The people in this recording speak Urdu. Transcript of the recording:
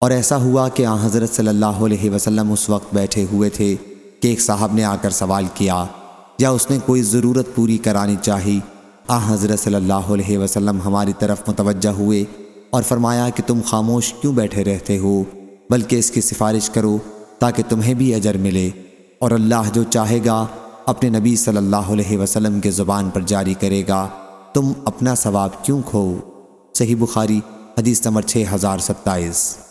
اور ایسا ہوا کہ آ حضرت صلی اللہ علیہ وسلم اس وقت بیٹھے ہوئے تھے کہ ایک صاحب نے آ کر سوال کیا، یا اس نے کوئی ضرورت پوری کرانی چاہی؟ آ حضرت صلی اللہ علیہ وسلم ہماری طرف متوجہ ہوئے اور فرمایا کہ تم خاموش کیوں بیٹھے رہتے ہو؟ بلکہ اس کی سفارش کرو تاکہ تمہیں بھی اجر ملے۔ اور اللہ جو چاہے گا، اپنے نبی صلی اللہ علیہ وسلم کے زبان پر جاری کرے گا۔ تم اپنا ثواب کیوں کھو؟ صحیح بخاری، حدیث نمبر 6027